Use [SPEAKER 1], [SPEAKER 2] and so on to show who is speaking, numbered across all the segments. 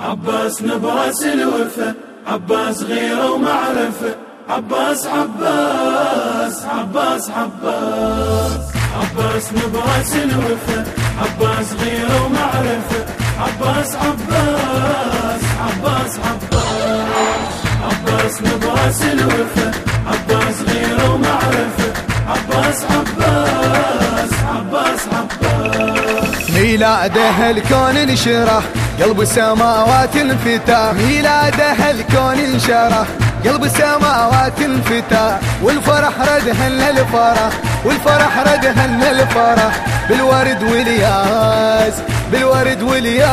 [SPEAKER 1] عباس نبراس الوفا عباس غيره ومعرفة. عباس عباس عباس عباس. عباس نبراس الوفا عباس غيره ومعرفة. عباس عباس عباس عباس. عباس نبراس الوفا عباس غيره ومعرفة. عباس عباس عباس عباس.
[SPEAKER 2] ميلاده الكون انشره قلب السماوات انفتح ميلاده الكون انشره قلب السماوات انفتح والفرح ردهن للفرح والفرح ردهن للفرح. بالورد والياس بالورد والياس.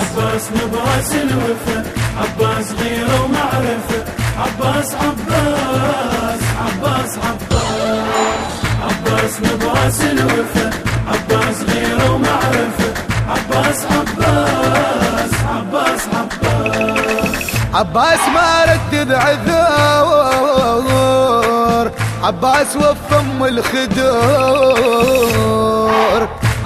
[SPEAKER 1] عباس نبراس الوفا عباس غيره ومعرفة. عباس عباس عباس عباس عباس نبراس الوفا. عباس غيره ومعرفة عباس عباس عباس عباس.
[SPEAKER 2] عباس ما رد بعذور عباس وفم الخدور.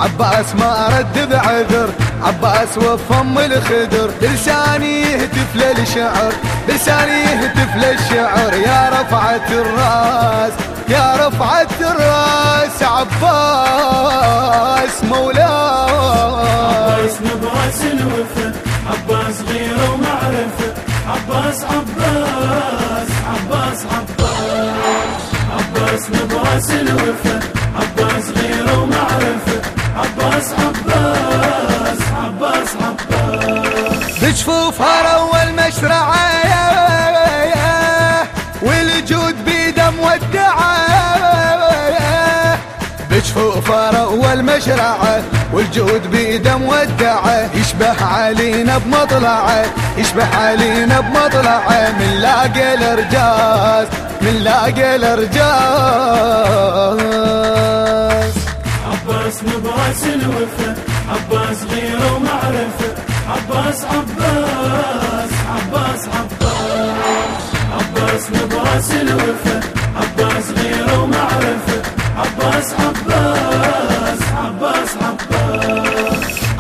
[SPEAKER 2] عباس ما رد بعذر عباس وفم الخدر بلساني يهتف للشعر. بلساني يهتف للشعر. يا رفعة الراس يا رفعة الراس. عباس مولاه
[SPEAKER 1] عباس نبراس الوفا عباس غيره ومعرفة عباس عباس عباس عباس. عباس نبراس الوفا عباس غيره ومعرفة عباس عباس عباس عباس.
[SPEAKER 2] بجفوفها اول مشرعه اول مشرعه والجود بيده مودعه يشبه علينا بمطلعه يشبه علينا بمطلعه من لاقى الارجاز من لاقى الارجاز
[SPEAKER 1] عباس نبراس الوفا عباس غيره ومعرفة. عباس عباس عباس عباس. عباس نبراس الوفا عباس غيره ومعرفة. عباس عباس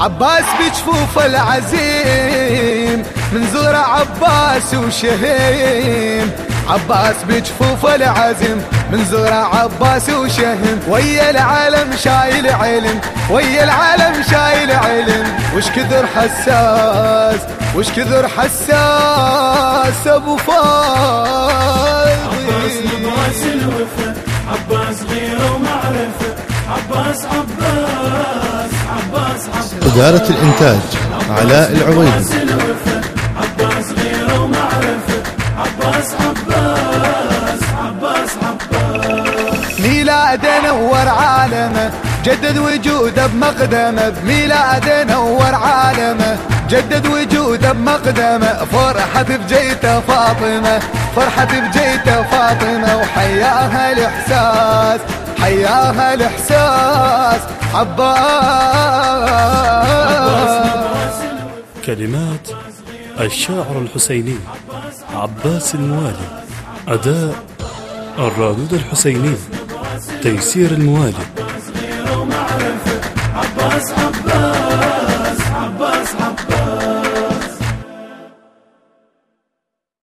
[SPEAKER 1] عباس عباس
[SPEAKER 2] بجفوف العزيم من زور عباس وشهيم. عباس بجفوف العزيم من زور عباس وشهم ويا العالم شايل علم ويا العالم شايل علم. وش كثر حساس وش كثر حساس أبو
[SPEAKER 1] عباس
[SPEAKER 2] فاضي
[SPEAKER 1] نبراس الوفا عباس غيره عباس عباس عباس عباس
[SPEAKER 3] إدارة الإنتاج علاء العويضي
[SPEAKER 1] عباس غيره ومعرفة عباس عباس عباس عباس
[SPEAKER 2] نور عالمه جدد وجوده بمقدمه. بميلاده نور عالمه جدد وجوده بمقدمه. فرحة بجيته فاطمة فرحة بجيته فاطمة. وحياها الإحساس حياها الإحساس. عباس.
[SPEAKER 4] كلمات الشاعر الحسيني عباس الموالي أداء الرادود الحسيني تيسير الموالي.
[SPEAKER 1] عباس عباس